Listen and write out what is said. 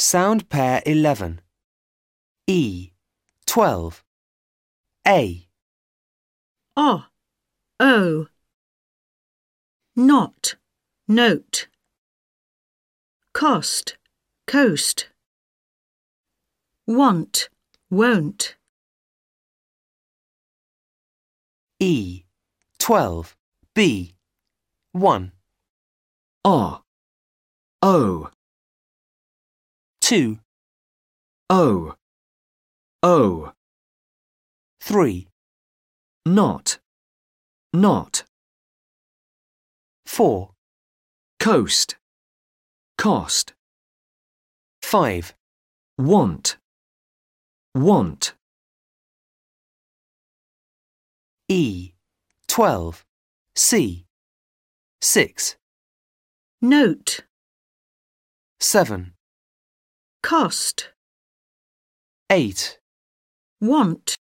Sound pair 11. E. 12. A. O, O. Not, note. Cost, coast. Want, won't. E. 12. B. 1. R O 2. O O 3. not not 4. coast cost 5. want want E. 12. C. 6. Note, 7. Cost, 8. want.